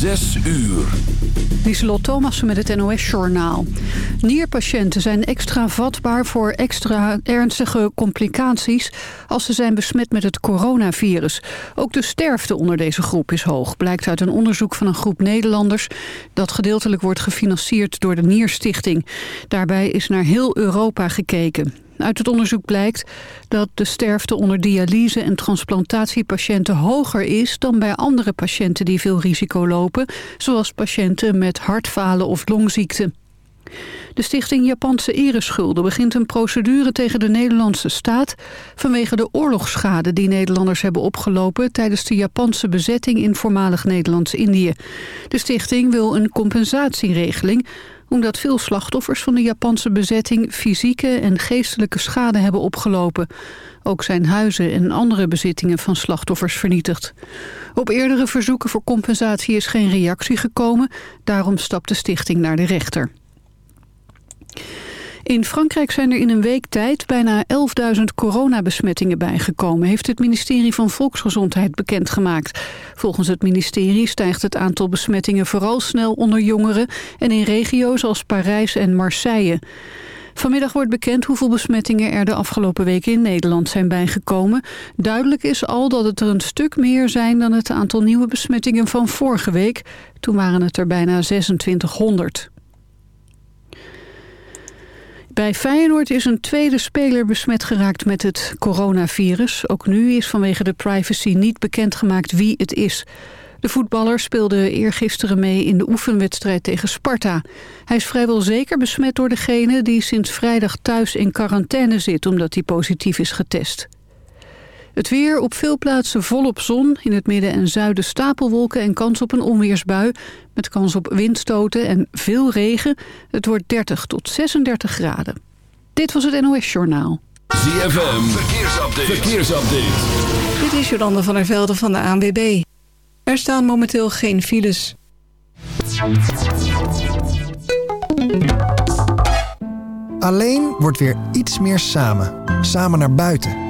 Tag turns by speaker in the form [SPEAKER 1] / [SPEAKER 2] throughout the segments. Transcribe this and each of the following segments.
[SPEAKER 1] Zes uur.
[SPEAKER 2] Lieselot Thomassen met het NOS-journaal. Nierpatiënten zijn extra vatbaar voor extra ernstige complicaties... als ze zijn besmet met het coronavirus. Ook de sterfte onder deze groep is hoog... blijkt uit een onderzoek van een groep Nederlanders... dat gedeeltelijk wordt gefinancierd door de Nierstichting. Daarbij is naar heel Europa gekeken. Uit het onderzoek blijkt dat de sterfte onder dialyse- en transplantatiepatiënten hoger is dan bij andere patiënten die veel risico lopen, zoals patiënten met hartfalen of longziekte. De stichting Japanse Ereschulden begint een procedure tegen de Nederlandse staat... vanwege de oorlogsschade die Nederlanders hebben opgelopen... tijdens de Japanse bezetting in voormalig Nederlands-Indië. De stichting wil een compensatieregeling omdat veel slachtoffers van de Japanse bezetting fysieke en geestelijke schade hebben opgelopen. Ook zijn huizen en andere bezittingen van slachtoffers vernietigd. Op eerdere verzoeken voor compensatie is geen reactie gekomen, daarom stapt de stichting naar de rechter. In Frankrijk zijn er in een week tijd bijna 11.000 coronabesmettingen bijgekomen, heeft het ministerie van Volksgezondheid bekendgemaakt. Volgens het ministerie stijgt het aantal besmettingen vooral snel onder jongeren en in regio's als Parijs en Marseille. Vanmiddag wordt bekend hoeveel besmettingen er de afgelopen weken in Nederland zijn bijgekomen. Duidelijk is al dat het er een stuk meer zijn dan het aantal nieuwe besmettingen van vorige week. Toen waren het er bijna 2600. Bij Feyenoord is een tweede speler besmet geraakt met het coronavirus. Ook nu is vanwege de privacy niet bekendgemaakt wie het is. De voetballer speelde eergisteren mee in de oefenwedstrijd tegen Sparta. Hij is vrijwel zeker besmet door degene die sinds vrijdag thuis in quarantaine zit... omdat hij positief is getest. Het weer op veel plaatsen volop zon. In het midden en zuiden stapelwolken en kans op een onweersbui. Met kans op windstoten en veel regen. Het wordt 30 tot 36 graden. Dit was het NOS Journaal.
[SPEAKER 1] ZFM, verkeersupdate. verkeersupdate.
[SPEAKER 2] Dit is Jolande van der Velde van de ANWB. Er staan momenteel geen files.
[SPEAKER 3] Alleen wordt weer iets meer samen. Samen naar buiten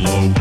[SPEAKER 4] Low.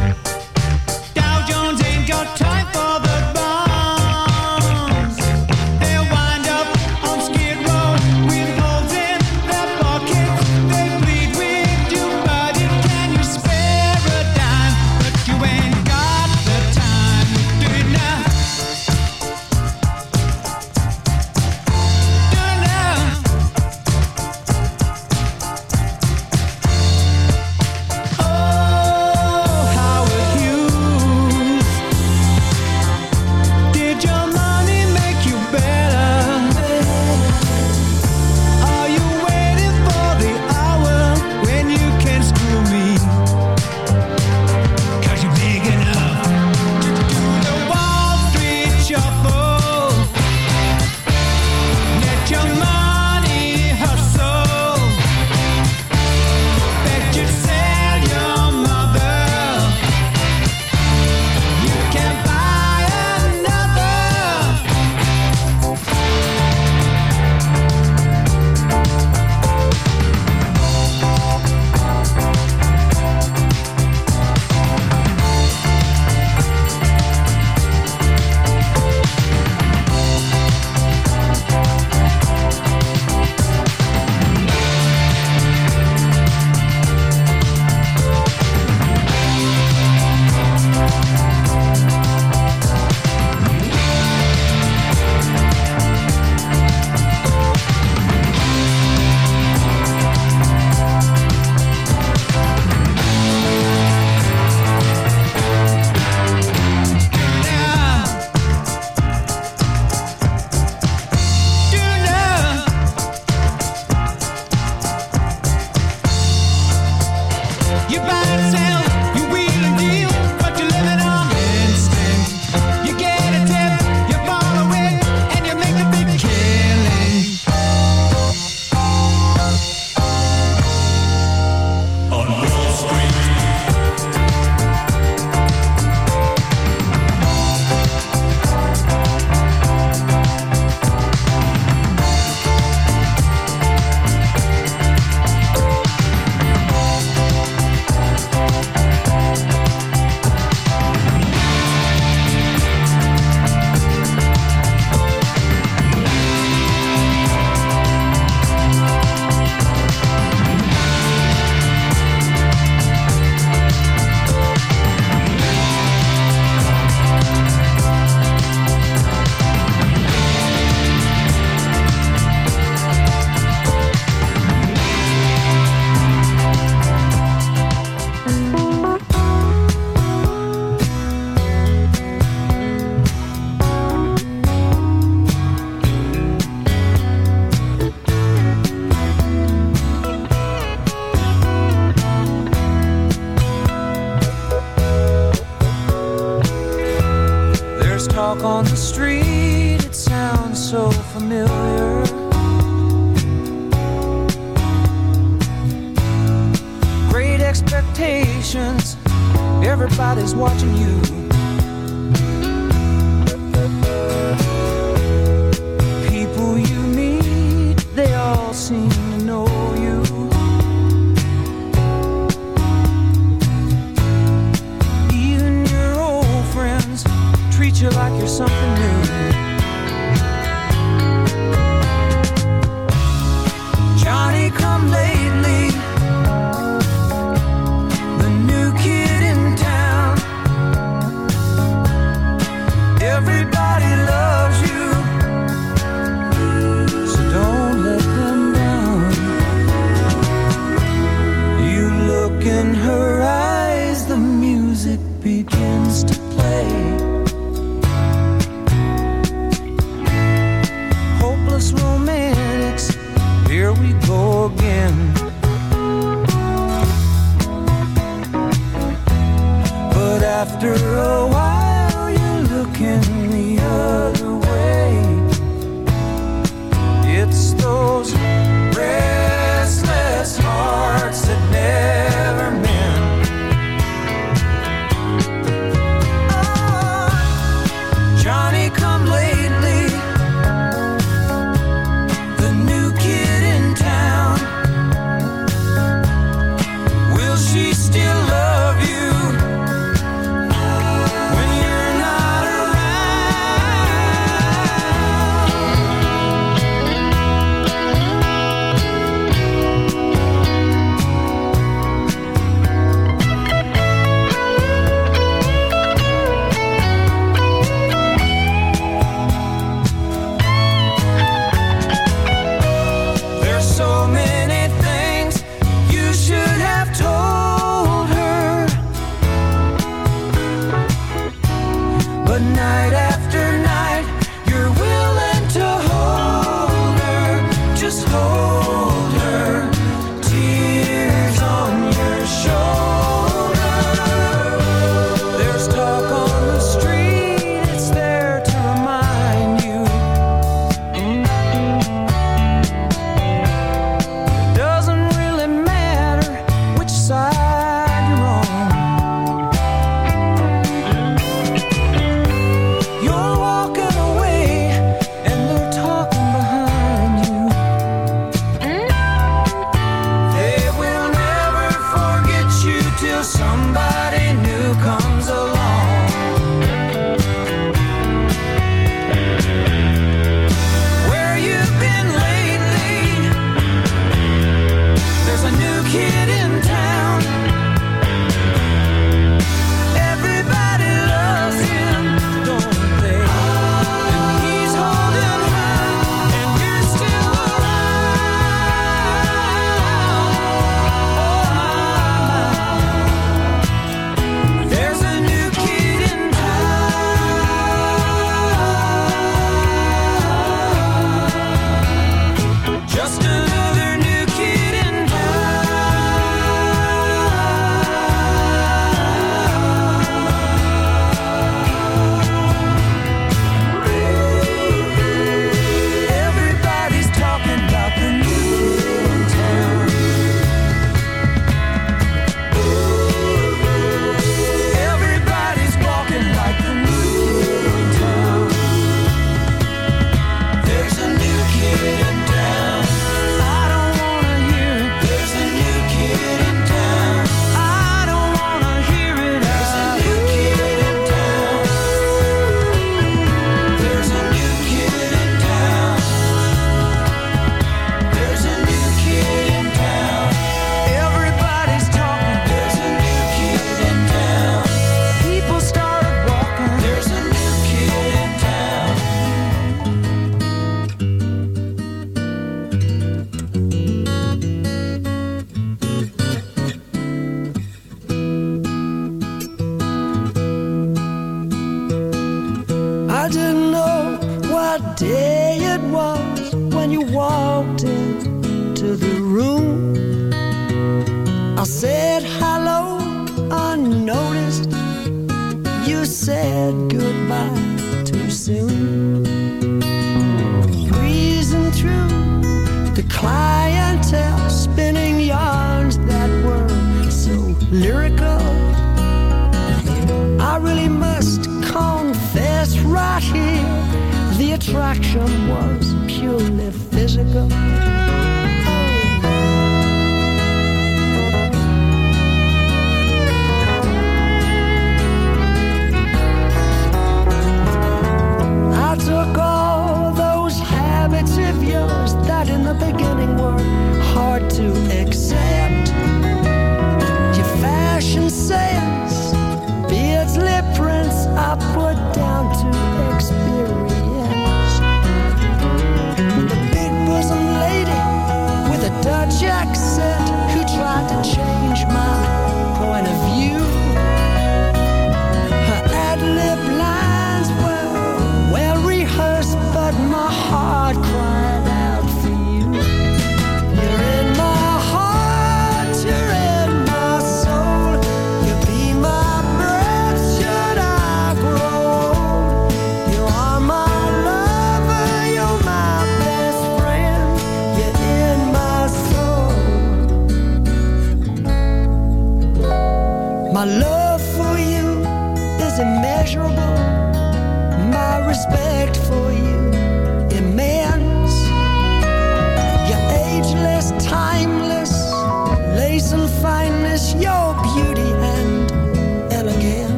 [SPEAKER 5] night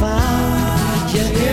[SPEAKER 5] found You're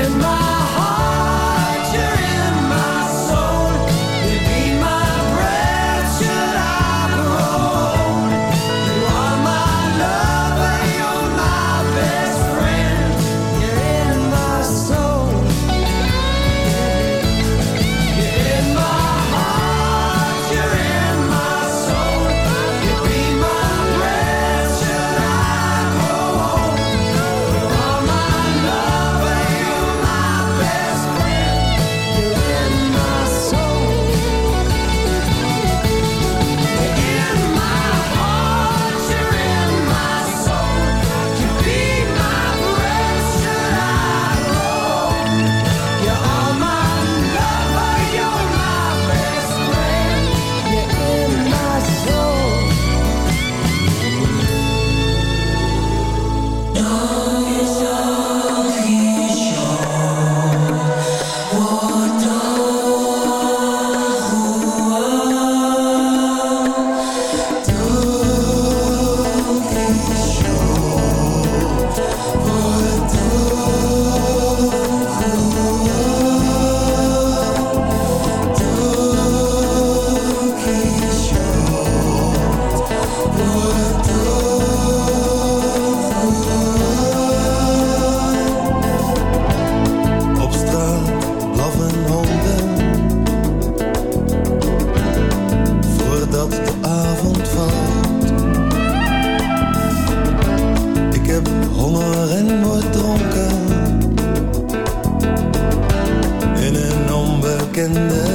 [SPEAKER 5] in
[SPEAKER 6] the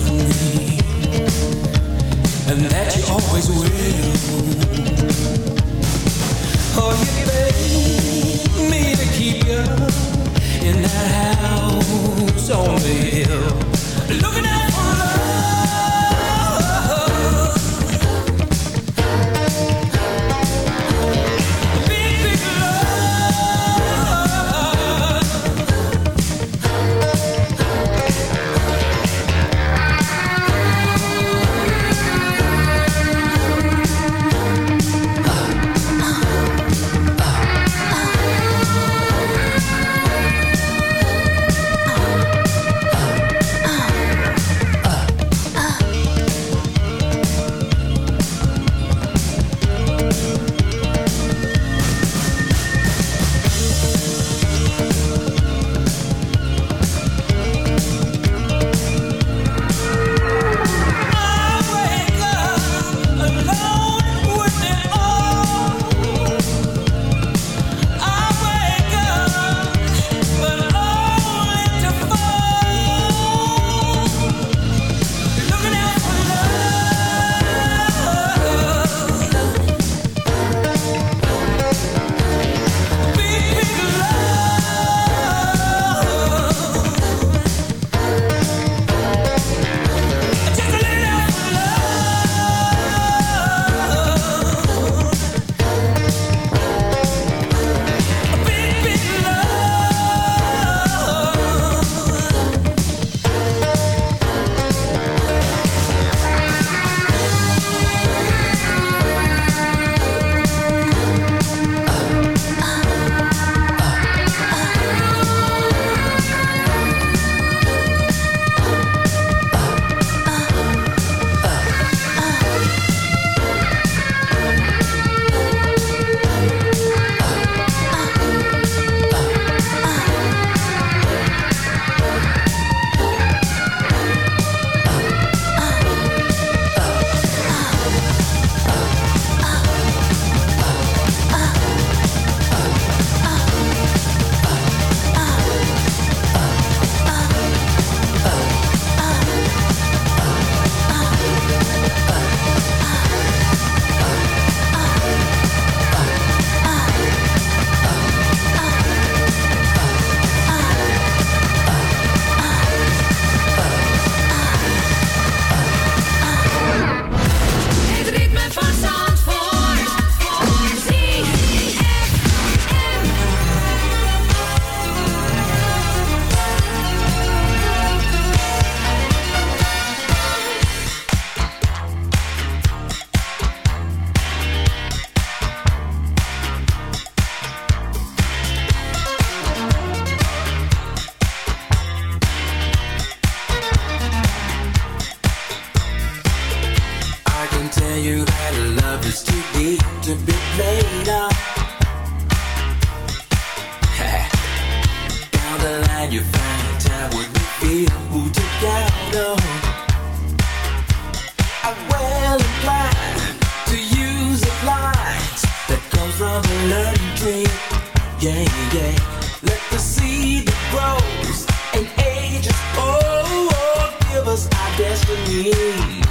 [SPEAKER 6] and that you always will. Oh, you begged me to keep you in that house on the hill, looking tell you that love is too deep to be played up. Down the line you find time when you feel who took out of. I'm well inclined to use the lines that comes from the learning tree. Yeah, yeah. Let the seed that grows and ages. Oh, oh give us our destiny.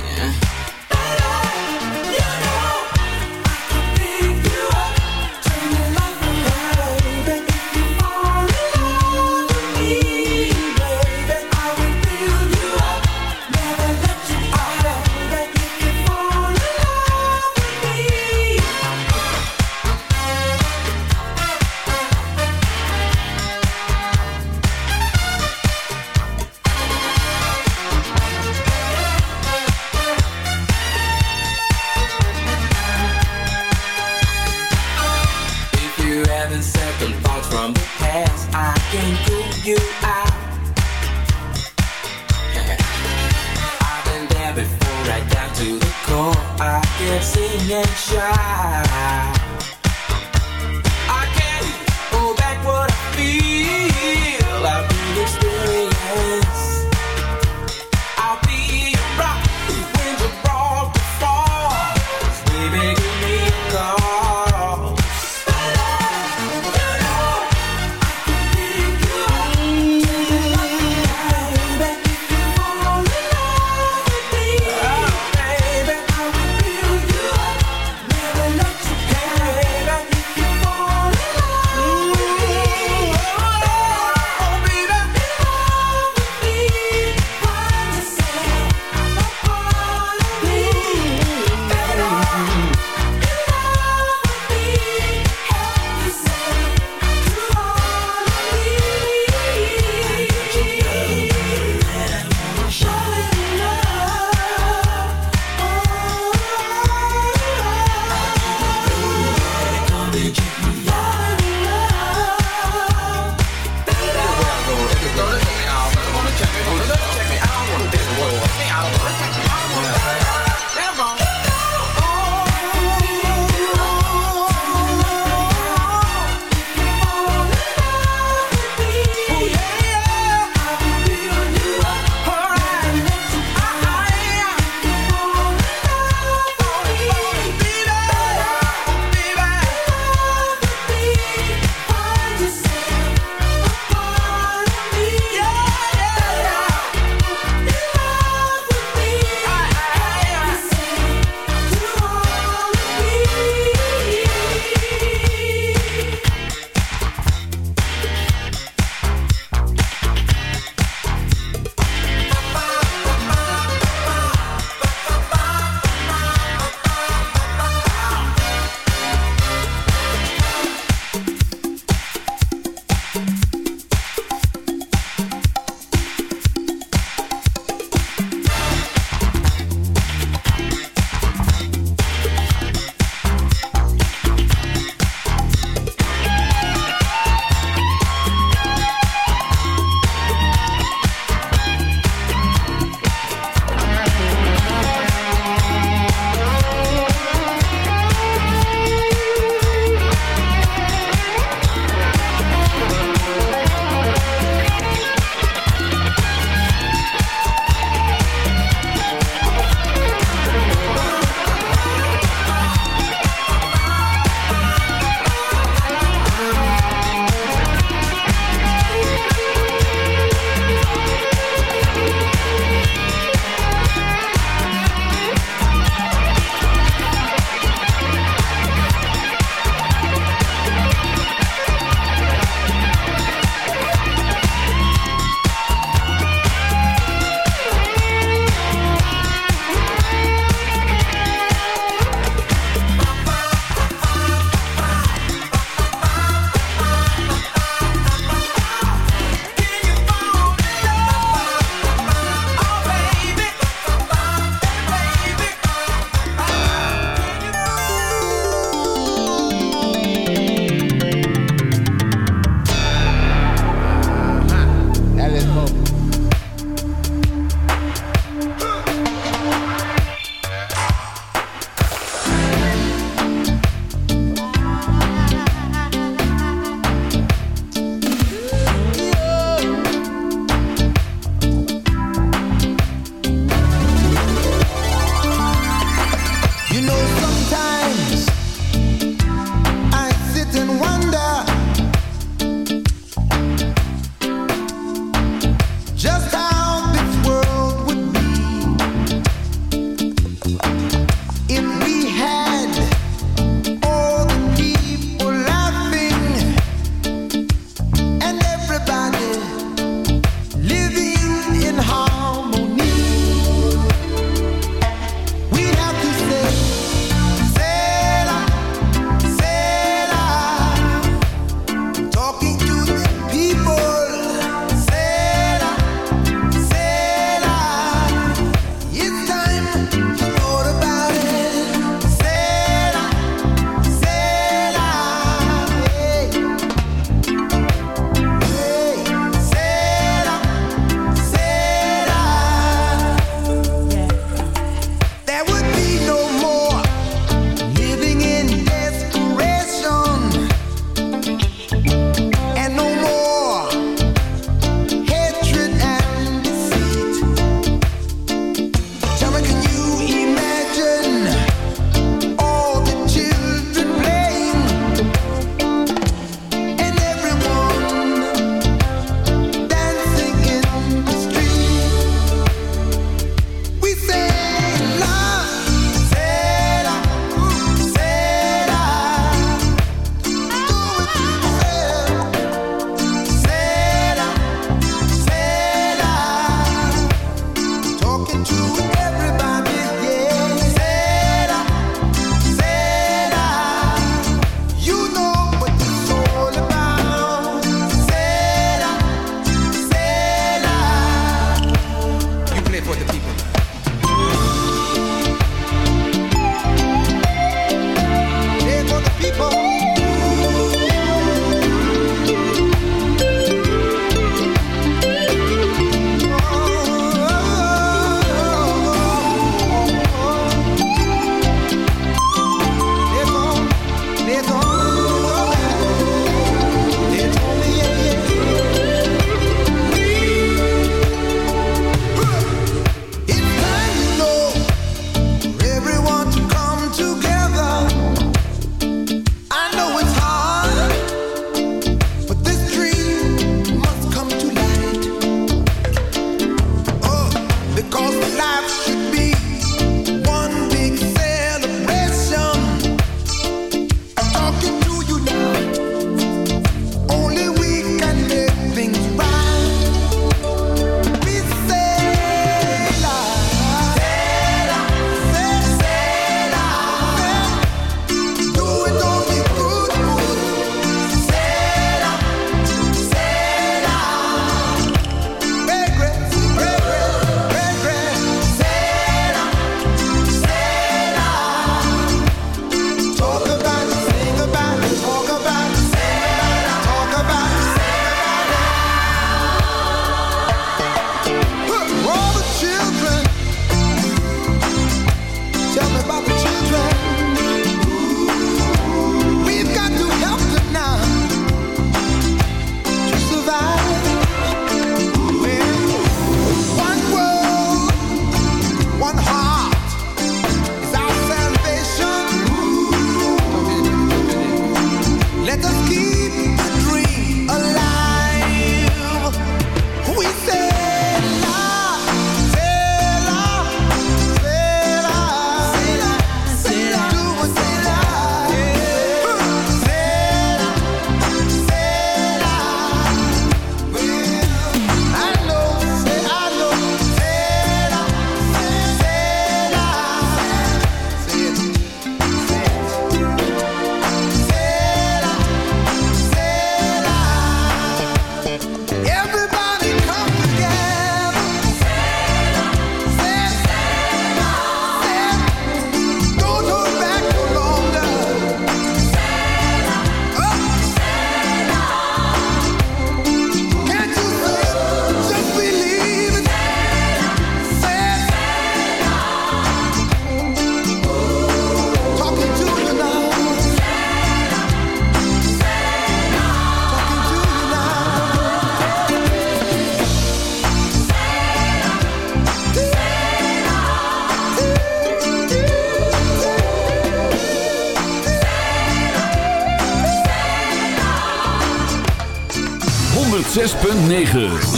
[SPEAKER 7] 9.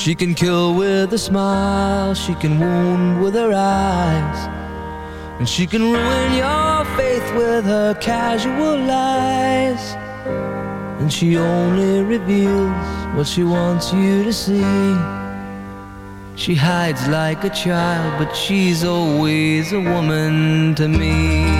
[SPEAKER 7] She can kill with a smile, she can wound with her eyes, and she can ruin your faith with her casual lies. And she only reveals what she wants you to see. She hides like a child, but she's always a woman to me.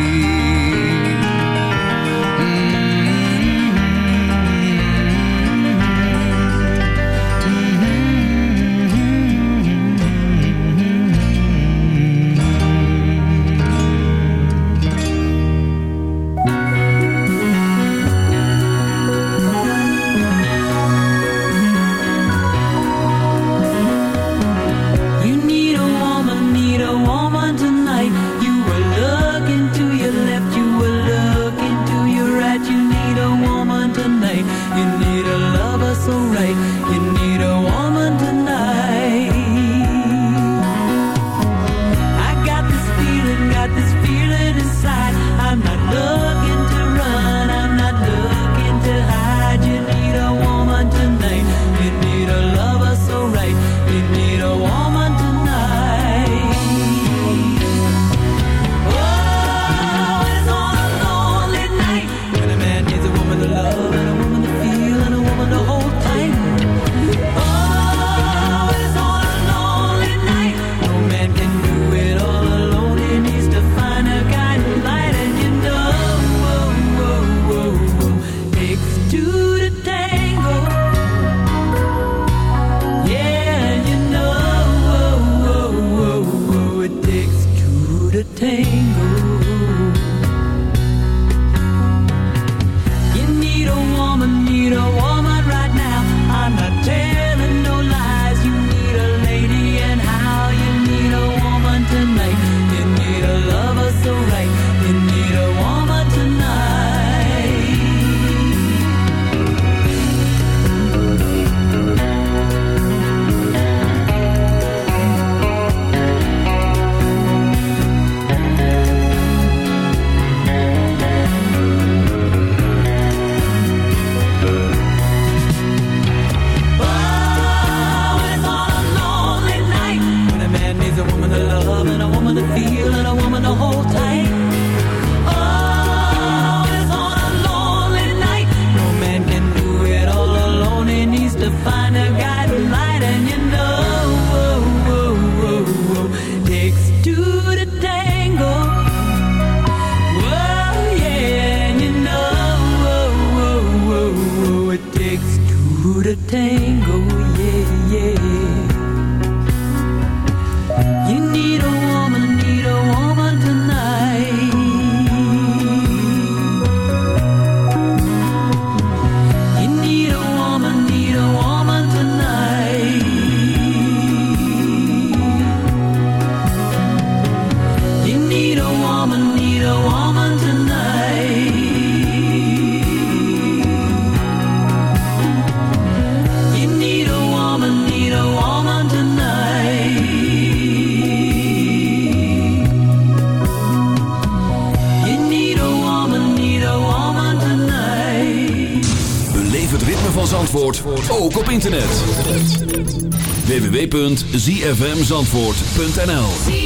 [SPEAKER 1] www.zfmzandvoort.nl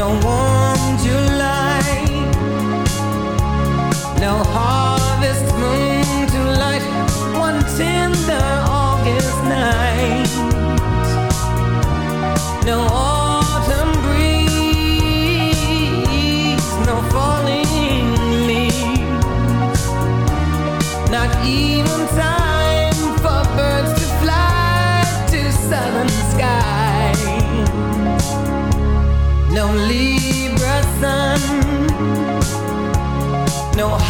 [SPEAKER 8] no warm July, no harvest moon to light one tender August night, no.
[SPEAKER 7] know